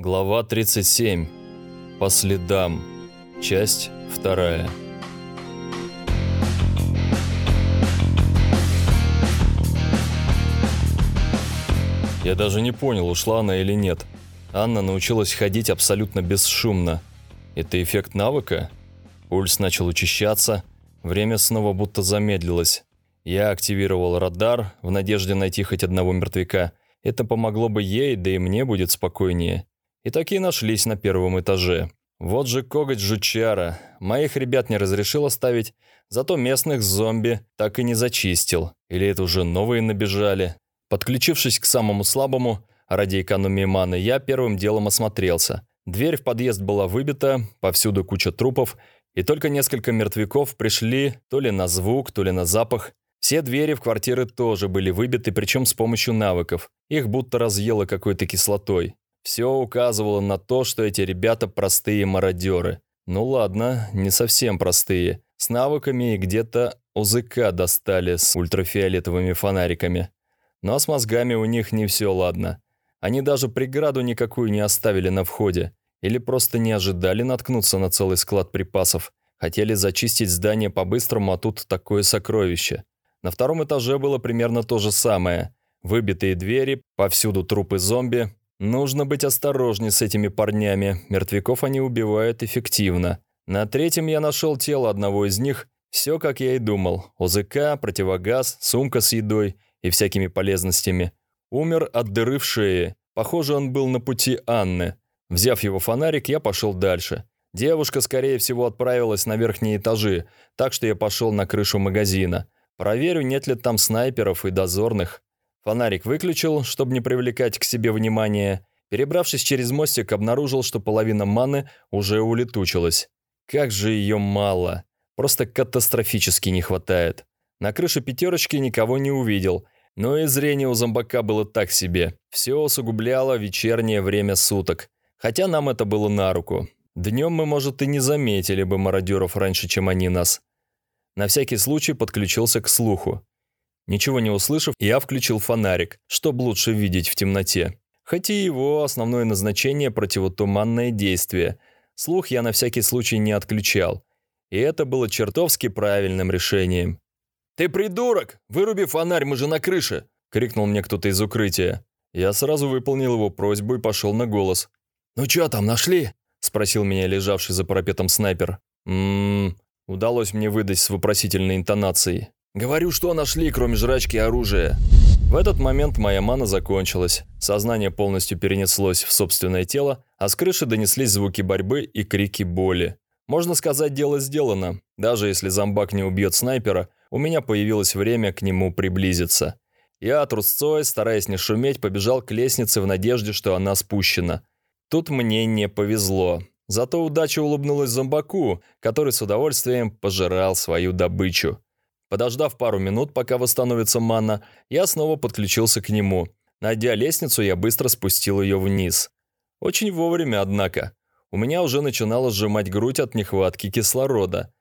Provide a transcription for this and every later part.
Глава 37. По следам. Часть вторая. Я даже не понял, ушла она или нет. Анна научилась ходить абсолютно бесшумно. Это эффект навыка? Пульс начал учащаться, время снова будто замедлилось. Я активировал радар в надежде найти хоть одного мертвяка. Это помогло бы ей, да и мне будет спокойнее. И такие нашлись на первом этаже. Вот же коготь жучара. Моих ребят не разрешил оставить, зато местных зомби так и не зачистил. Или это уже новые набежали. Подключившись к самому слабому, ради экономии маны, я первым делом осмотрелся. Дверь в подъезд была выбита, повсюду куча трупов, и только несколько мертвяков пришли то ли на звук, то ли на запах. Все двери в квартиры тоже были выбиты, причем с помощью навыков. Их будто разъело какой-то кислотой. Все указывало на то, что эти ребята простые мародеры. Ну ладно, не совсем простые. С навыками и где-то ОЗК достали с ультрафиолетовыми фонариками. Но с мозгами у них не все ладно. Они даже преграду никакую не оставили на входе. Или просто не ожидали наткнуться на целый склад припасов. Хотели зачистить здание по-быстрому, а тут такое сокровище. На втором этаже было примерно то же самое. Выбитые двери, повсюду трупы зомби. Нужно быть осторожней с этими парнями. Мертвяков они убивают эффективно. На третьем я нашел тело одного из них. Все, как я и думал. ОЗК, противогаз, сумка с едой и всякими полезностями. Умер от дыры в шее. Похоже, он был на пути Анны. Взяв его фонарик, я пошел дальше. Девушка, скорее всего, отправилась на верхние этажи, так что я пошел на крышу магазина. Проверю, нет ли там снайперов и дозорных. Фонарик выключил, чтобы не привлекать к себе внимания. Перебравшись через мостик, обнаружил, что половина маны уже улетучилась. Как же ее мало. Просто катастрофически не хватает. На крыше пятерочки никого не увидел, но и зрение у зомбака было так себе. Все усугубляло вечернее время суток. Хотя нам это было на руку. Днем мы, может, и не заметили бы мародеров раньше, чем они нас. На всякий случай подключился к слуху. Ничего не услышав, я включил фонарик, чтобы лучше видеть в темноте. Хотя его основное назначение – противотуманное действие. Слух я на всякий случай не отключал. И это было чертовски правильным решением. «Ты придурок! Выруби фонарь, мы же на крыше!» – крикнул мне кто-то из укрытия. Я сразу выполнил его просьбу и пошел на голос. «Ну чё там, нашли?» – спросил меня лежавший за парапетом снайпер. «Ммм, Удалось мне выдать с вопросительной интонацией. «Говорю, что нашли, кроме жрачки и оружия». В этот момент моя мана закончилась. Сознание полностью перенеслось в собственное тело, а с крыши донеслись звуки борьбы и крики боли. Можно сказать, дело сделано. Даже если зомбак не убьет снайпера, у меня появилось время к нему приблизиться. Я трусцой, стараясь не шуметь, побежал к лестнице в надежде, что она спущена. Тут мне не повезло. Зато удача улыбнулась зомбаку, который с удовольствием пожирал свою добычу. Подождав пару минут, пока восстановится манна, я снова подключился к нему. Найдя лестницу, я быстро спустил ее вниз. Очень вовремя, однако. У меня уже начинало сжимать грудь от нехватки кислорода.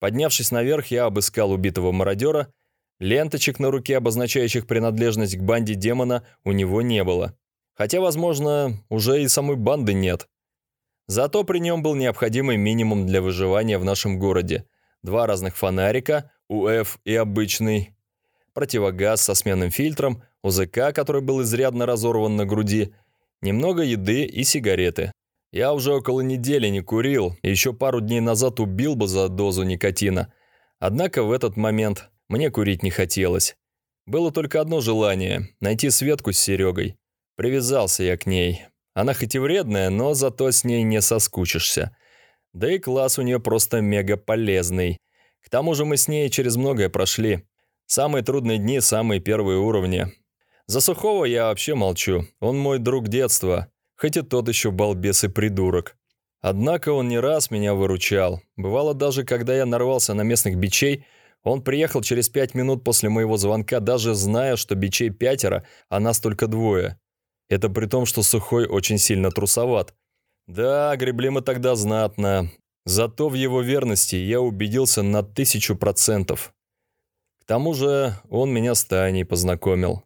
Поднявшись наверх, я обыскал убитого мародера. Ленточек на руке, обозначающих принадлежность к банде демона, у него не было. Хотя, возможно, уже и самой банды нет. Зато при нем был необходимый минимум для выживания в нашем городе. Два разных фонарика, УФ и обычный, противогаз со сменным фильтром, УЗК, который был изрядно разорван на груди, немного еды и сигареты. Я уже около недели не курил, и еще пару дней назад убил бы за дозу никотина. Однако в этот момент мне курить не хотелось. Было только одно желание – найти Светку с Серегой. Привязался я к ней. Она хоть и вредная, но зато с ней не соскучишься. Да и класс у нее просто мега полезный. К тому же мы с ней через многое прошли. Самые трудные дни, самые первые уровни. За Сухого я вообще молчу. Он мой друг детства, хоть и тот еще балбес и придурок. Однако он не раз меня выручал. Бывало даже, когда я нарвался на местных бичей, он приехал через пять минут после моего звонка, даже зная, что бичей пятеро, а нас только двое. Это при том, что Сухой очень сильно трусоват. Да, гребли мы тогда знатно. Зато в его верности я убедился на тысячу процентов. К тому же он меня с Таней познакомил.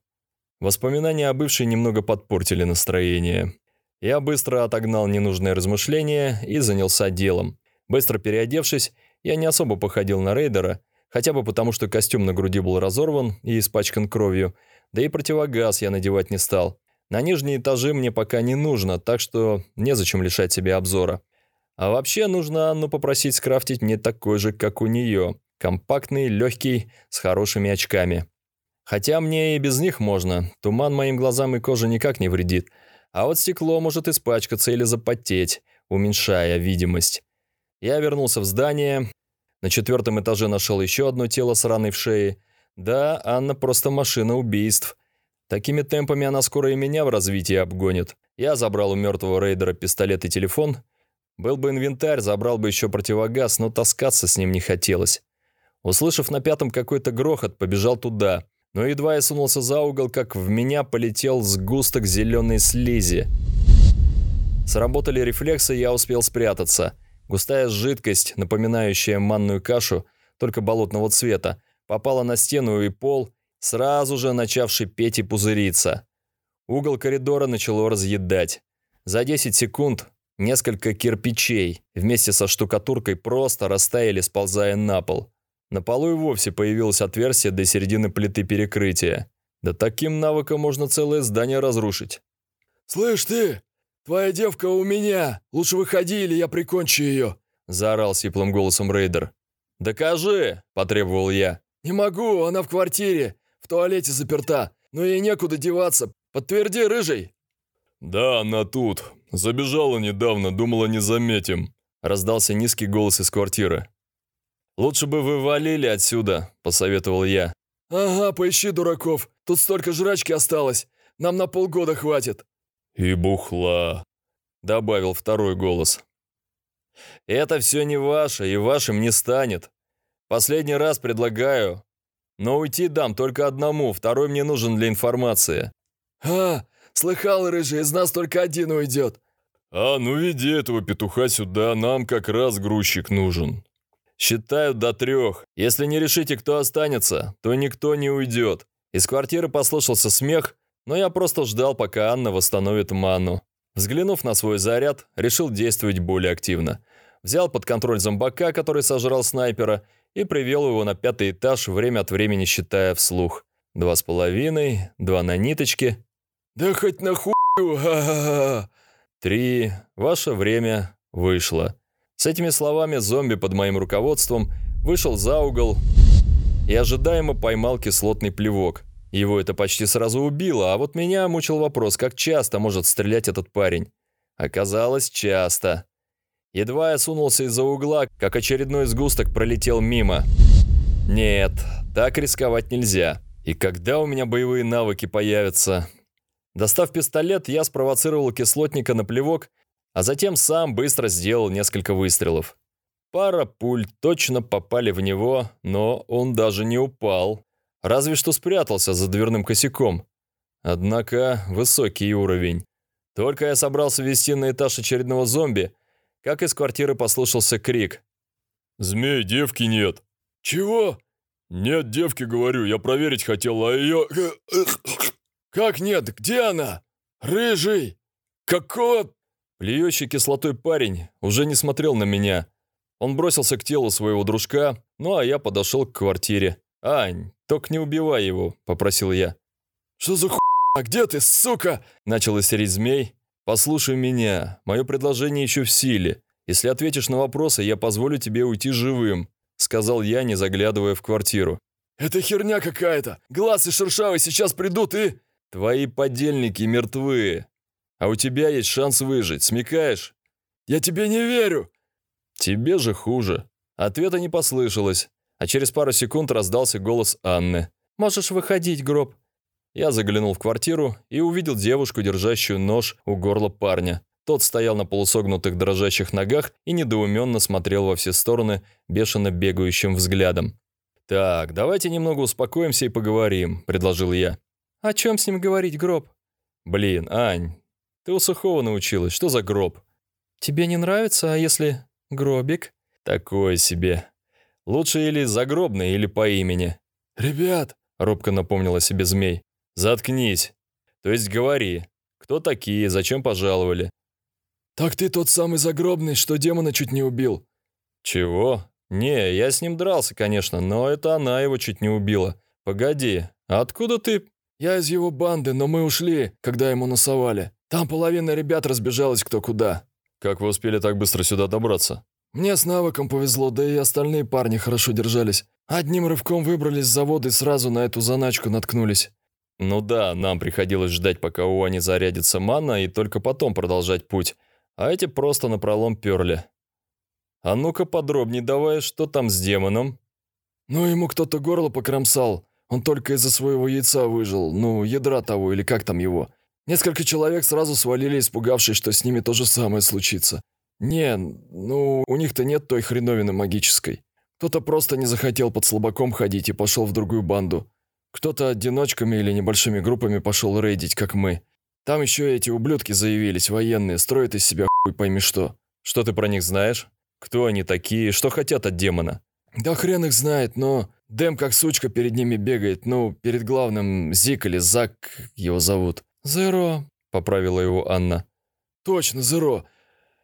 Воспоминания о бывшей немного подпортили настроение. Я быстро отогнал ненужные размышления и занялся делом. Быстро переодевшись, я не особо походил на рейдера, хотя бы потому, что костюм на груди был разорван и испачкан кровью, да и противогаз я надевать не стал. На нижние этажи мне пока не нужно, так что незачем лишать себе обзора. А вообще нужно Анну попросить скрафтить мне такой же, как у нее. Компактный, легкий, с хорошими очками. Хотя мне и без них можно. Туман моим глазам и коже никак не вредит. А вот стекло может испачкаться или запотеть, уменьшая видимость. Я вернулся в здание. На четвертом этаже нашел еще одно тело с раной в шее. Да, Анна просто машина убийств. Такими темпами она скоро и меня в развитии обгонит. Я забрал у мертвого рейдера пистолет и телефон. Был бы инвентарь, забрал бы еще противогаз, но таскаться с ним не хотелось. Услышав на пятом какой-то грохот, побежал туда. Но едва я сунулся за угол, как в меня полетел сгусток зеленой слизи. Сработали рефлексы, я успел спрятаться. Густая жидкость, напоминающая манную кашу, только болотного цвета, попала на стену и пол, сразу же начавший петь и пузыриться. Угол коридора начало разъедать. За 10 секунд несколько кирпичей вместе со штукатуркой просто растаяли, сползая на пол. На полу и вовсе появилось отверстие до середины плиты перекрытия. Да таким навыком можно целое здание разрушить. «Слышь ты, твоя девка у меня! Лучше выходи, или я прикончу ее!» Заорал сиплым голосом рейдер. «Докажи!» – потребовал я. «Не могу, она в квартире, в туалете заперта, но ей некуда деваться. Подтверди, рыжий!» «Да, она тут. Забежала недавно, думала, не заметим», – раздался низкий голос из квартиры. «Лучше бы вы валили отсюда», – посоветовал я. «Ага, поищи дураков. Тут столько жрачки осталось. Нам на полгода хватит». «И бухла», – добавил второй голос. «Это все не ваше, и вашим не станет. Последний раз предлагаю. Но уйти дам только одному, второй мне нужен для информации». «А, слыхал, рыжий, из нас только один уйдет». «А, ну веди этого петуха сюда, нам как раз грузчик нужен». Считаю до трех. Если не решите, кто останется, то никто не уйдет. Из квартиры послышался смех, но я просто ждал, пока Анна восстановит ману. Взглянув на свой заряд, решил действовать более активно. Взял под контроль зомбака, который сожрал снайпера, и привел его на пятый этаж, время от времени считая вслух. Два с половиной, два на ниточке. «Да хоть на хую! Ха-ха-ха!» Три. Ваше время вышло. С этими словами зомби под моим руководством вышел за угол и ожидаемо поймал кислотный плевок. Его это почти сразу убило, а вот меня мучил вопрос, как часто может стрелять этот парень. Оказалось, часто. Едва я сунулся из-за угла, как очередной сгусток пролетел мимо. Нет, так рисковать нельзя. И когда у меня боевые навыки появятся? Достав пистолет, я спровоцировал кислотника на плевок а затем сам быстро сделал несколько выстрелов. Пара пуль точно попали в него, но он даже не упал. Разве что спрятался за дверным косяком. Однако высокий уровень. Только я собрался вести на этаж очередного зомби, как из квартиры послышался крик. «Змей, девки нет». «Чего?» «Нет девки, говорю, я проверить хотел, а ее...» «Как нет? Где она? Рыжий! Какого...» Плюющий кислотой парень уже не смотрел на меня. Он бросился к телу своего дружка, ну а я подошел к квартире. «Ань, только не убивай его», — попросил я. «Что за А Где ты, сука?» — начал истерить змей. «Послушай меня, мое предложение еще в силе. Если ответишь на вопросы, я позволю тебе уйти живым», — сказал я, не заглядывая в квартиру. «Это херня какая-то! Глаз и шершавый сейчас придут и...» «Твои подельники мертвы. А у тебя есть шанс выжить, смекаешь?» «Я тебе не верю!» «Тебе же хуже». Ответа не послышалось, а через пару секунд раздался голос Анны. «Можешь выходить, гроб». Я заглянул в квартиру и увидел девушку, держащую нож у горла парня. Тот стоял на полусогнутых дрожащих ногах и недоуменно смотрел во все стороны бешено бегающим взглядом. «Так, давайте немного успокоимся и поговорим», – предложил я. «О чем с ним говорить, гроб?» «Блин, Ань, ты у Сухого научилась. Что за гроб? Тебе не нравится, а если гробик? Такое себе. Лучше или загробный, или по имени. Ребят, робко напомнила себе змей. Заткнись. То есть говори. Кто такие, зачем пожаловали? «Так ты тот самый загробный, что демона чуть не убил». Чего? Не, я с ним дрался, конечно, но это она его чуть не убила. Погоди, а откуда ты... «Я из его банды, но мы ушли, когда ему носовали. Там половина ребят разбежалась кто куда». Как вы успели так быстро сюда добраться? Мне с навыком повезло, да и остальные парни хорошо держались. Одним рывком выбрались с завода и сразу на эту заначку наткнулись. Ну да, нам приходилось ждать, пока у Ани зарядится мана, и только потом продолжать путь. А эти просто напролом перли. А ну-ка подробнее давай, что там с демоном? Ну, ему кто-то горло покромсал. Он только из-за своего яйца выжил, ну, ядра того, или как там его. Несколько человек сразу свалили, испугавшись, что с ними то же самое случится. Не, ну, у них-то нет той хреновины магической. Кто-то просто не захотел под слабаком ходить и пошел в другую банду. Кто-то одиночками или небольшими группами пошел рейдить, как мы. Там еще эти ублюдки заявились, военные, строят из себя хуй пойми что. Что ты про них знаешь? Кто они такие, что хотят от демона? Да хрен их знает, но Дэм как сучка перед ними бегает, ну, перед главным Зик или Зак его зовут. «Зеро», — поправила его Анна. «Точно, Зеро.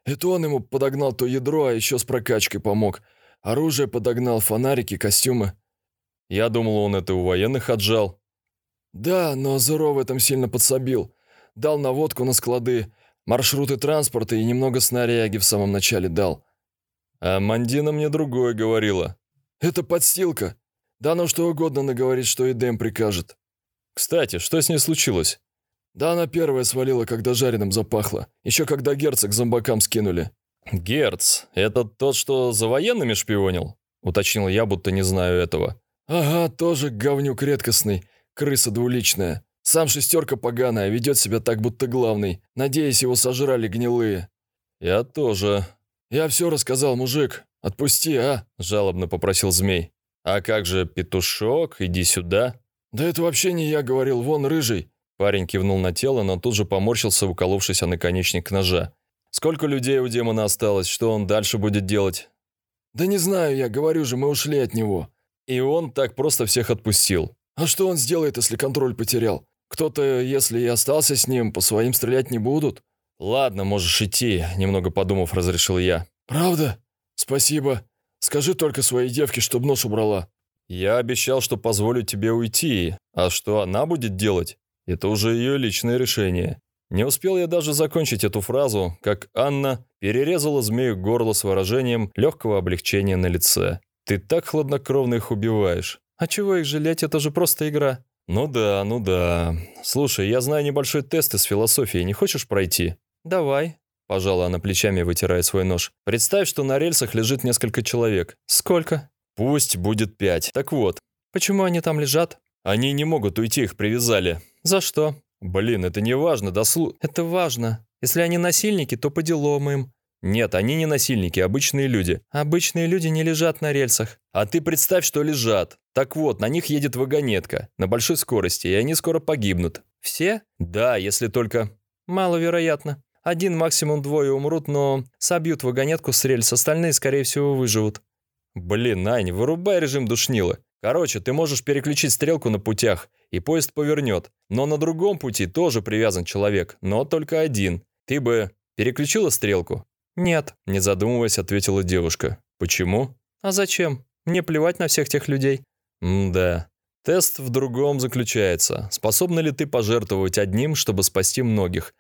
Это он ему подогнал то ядро, а еще с прокачкой помог. Оружие подогнал, фонарики, костюмы». «Я думал, он это у военных отжал». «Да, но Зеро в этом сильно подсобил. Дал наводку на склады, маршруты транспорта и немного снаряги в самом начале дал». «А Мандина мне другое говорила». «Это подстилка. Да ну что угодно наговорит, что и Дэм прикажет. Кстати, что с ней случилось? Да она первая свалила, когда жареным запахло. Еще когда герцог зомбакам скинули. Герц, это тот, что за военными шпионил? Уточнил я, будто не знаю этого. Ага, тоже говнюк редкостный. Крыса двуличная. Сам шестерка поганая, ведет себя так, будто главный. Надеюсь, его сожрали гнилые. Я тоже. Я все рассказал, мужик. Отпусти, а? Жалобно попросил змей. «А как же петушок? Иди сюда!» «Да это вообще не я говорил, вон рыжий!» Парень кивнул на тело, но тут же поморщился, уколовшись о наконечник ножа. «Сколько людей у демона осталось? Что он дальше будет делать?» «Да не знаю я, говорю же, мы ушли от него». И он так просто всех отпустил. «А что он сделает, если контроль потерял? Кто-то, если и остался с ним, по своим стрелять не будут?» «Ладно, можешь идти», — немного подумав, разрешил я. «Правда? Спасибо. Скажи только своей девке, чтоб нож убрала». «Я обещал, что позволю тебе уйти, а что она будет делать, это уже ее личное решение». Не успел я даже закончить эту фразу, как Анна перерезала змею горло с выражением легкого облегчения на лице. «Ты так хладнокровно их убиваешь. А чего их жалеть, это же просто игра». «Ну да, ну да. Слушай, я знаю небольшой тест из философии, не хочешь пройти?» «Давай», Пожала она плечами, вытирая свой нож. «Представь, что на рельсах лежит несколько человек». «Сколько?» «Пусть будет пять. Так вот». «Почему они там лежат?» «Они не могут уйти, их привязали». «За что?» «Блин, это не важно, дослу...» «Это важно. Если они насильники, то по делам им». «Нет, они не насильники, обычные люди». «Обычные люди не лежат на рельсах». «А ты представь, что лежат. Так вот, на них едет вагонетка на большой скорости, и они скоро погибнут». «Все?» «Да, если только...» «Маловероятно». Один, максимум двое умрут, но собьют вагонетку с рельс, остальные, скорее всего, выживут. Блин, Ань, вырубай режим душнила. Короче, ты можешь переключить стрелку на путях, и поезд повернет. Но на другом пути тоже привязан человек, но только один. Ты бы переключила стрелку? Нет, не задумываясь, ответила девушка. Почему? А зачем? Мне плевать на всех тех людей. М-да. Тест в другом заключается. Способна ли ты пожертвовать одним, чтобы спасти многих?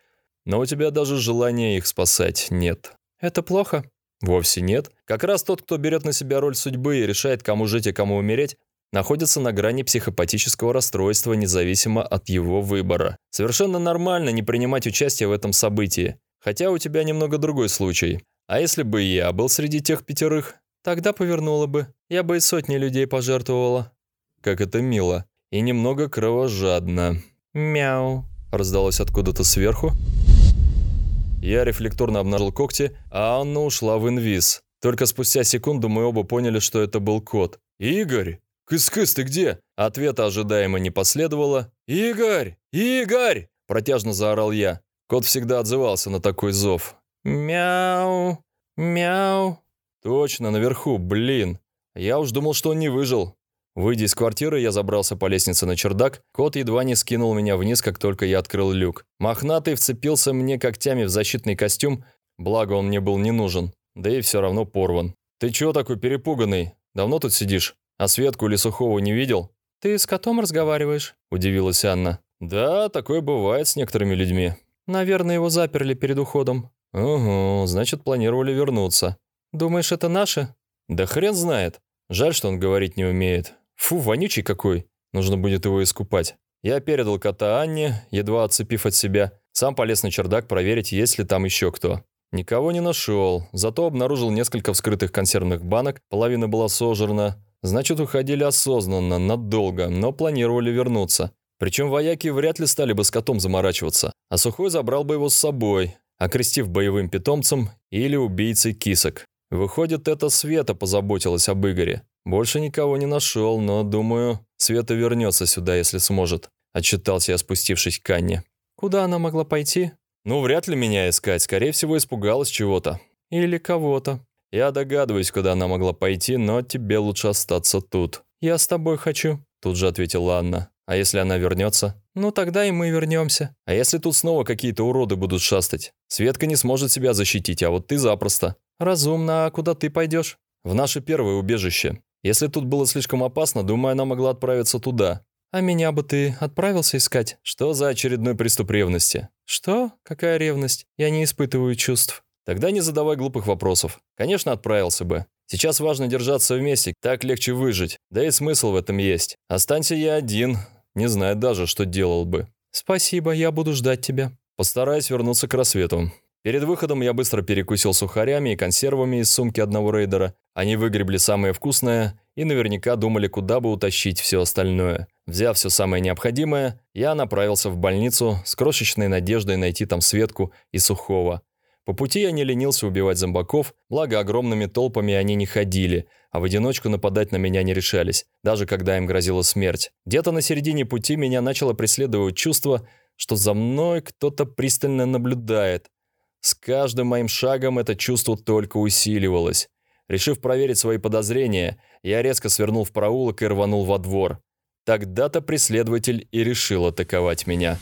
Но у тебя даже желания их спасать нет. Это плохо? Вовсе нет. Как раз тот, кто берет на себя роль судьбы и решает, кому жить и кому умереть, находится на грани психопатического расстройства независимо от его выбора. Совершенно нормально не принимать участие в этом событии. Хотя у тебя немного другой случай. А если бы я был среди тех пятерых? Тогда повернула бы. Я бы и сотни людей пожертвовала. Как это мило. И немного кровожадно. Мяу. Раздалось откуда-то сверху. Я рефлекторно обнаружил когти, а Анна ушла в инвиз. Только спустя секунду мы оба поняли, что это был кот. «Игорь! Кыс-кыс, ты где?» Ответа ожидаемо не последовало. «Игорь! Игорь!» Протяжно заорал я. Кот всегда отзывался на такой зов. «Мяу! Мяу!» Точно, наверху, блин. Я уж думал, что он не выжил. Выйдя из квартиры, я забрался по лестнице на чердак. Кот едва не скинул меня вниз, как только я открыл люк. Мохнатый вцепился мне когтями в защитный костюм, благо он мне был не нужен, да и все равно порван. «Ты чего такой перепуганный? Давно тут сидишь? А Светку или Сухого не видел?» «Ты с котом разговариваешь?» – удивилась Анна. «Да, такое бывает с некоторыми людьми». «Наверное, его заперли перед уходом». «Угу, значит, планировали вернуться». «Думаешь, это наши?» «Да хрен знает. Жаль, что он говорить не умеет. Фу, вонючий какой. Нужно будет его искупать. Я передал кота Анне, едва отцепив от себя. Сам полез на чердак проверить, есть ли там еще кто. Никого не нашел, зато обнаружил несколько вскрытых консервных банок, половина была сожрана. Значит, уходили осознанно, надолго, но планировали вернуться. Причем вояки вряд ли стали бы с котом заморачиваться, а Сухой забрал бы его с собой, окрестив боевым питомцем или убийцей кисок. Выходит, это Света позаботилась об Игоре. Больше никого не нашел, но, думаю, Света вернется сюда, если сможет. Отчитался я, спустившись к Анне. Куда она могла пойти? Ну, вряд ли меня искать. Скорее всего, испугалась чего-то. Или кого-то. Я догадываюсь, куда она могла пойти, но тебе лучше остаться тут. Я с тобой хочу. Тут же ответила Анна. А если она вернется? Ну, тогда и мы вернемся. А если тут снова какие-то уроды будут шастать? Светка не сможет себя защитить, а вот ты запросто. Разумно. А куда ты пойдешь? В наше первое убежище. Если тут было слишком опасно, думаю, она могла отправиться туда. А меня бы ты отправился искать? Что за очередной приступ ревности? Что? Какая ревность? Я не испытываю чувств. Тогда не задавай глупых вопросов. Конечно, отправился бы. Сейчас важно держаться вместе, так легче выжить. Да и смысл в этом есть. Останься я один, не знаю даже, что делал бы. Спасибо, я буду ждать тебя. Постараюсь вернуться к рассвету. Перед выходом я быстро перекусил сухарями и консервами из сумки одного рейдера. Они выгребли самое вкусное и наверняка думали, куда бы утащить все остальное. Взяв все самое необходимое, я направился в больницу с крошечной надеждой найти там Светку и Сухого. По пути я не ленился убивать зомбаков, благо огромными толпами они не ходили, а в одиночку нападать на меня не решались, даже когда им грозила смерть. Где-то на середине пути меня начало преследовать чувство, что за мной кто-то пристально наблюдает, с каждым моим шагом это чувство только усиливалось. Решив проверить свои подозрения, я резко свернул в проулок и рванул во двор. Тогда-то преследователь и решил атаковать меня.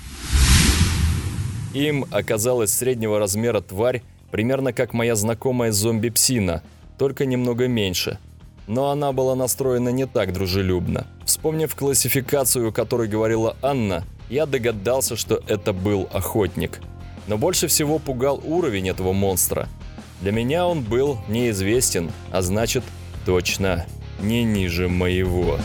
Им оказалась среднего размера тварь, примерно как моя знакомая зомби-псина, только немного меньше. Но она была настроена не так дружелюбно. Вспомнив классификацию, о которой говорила Анна, я догадался, что это был охотник – но больше всего пугал уровень этого монстра. Для меня он был неизвестен, а значит, точно не ниже моего.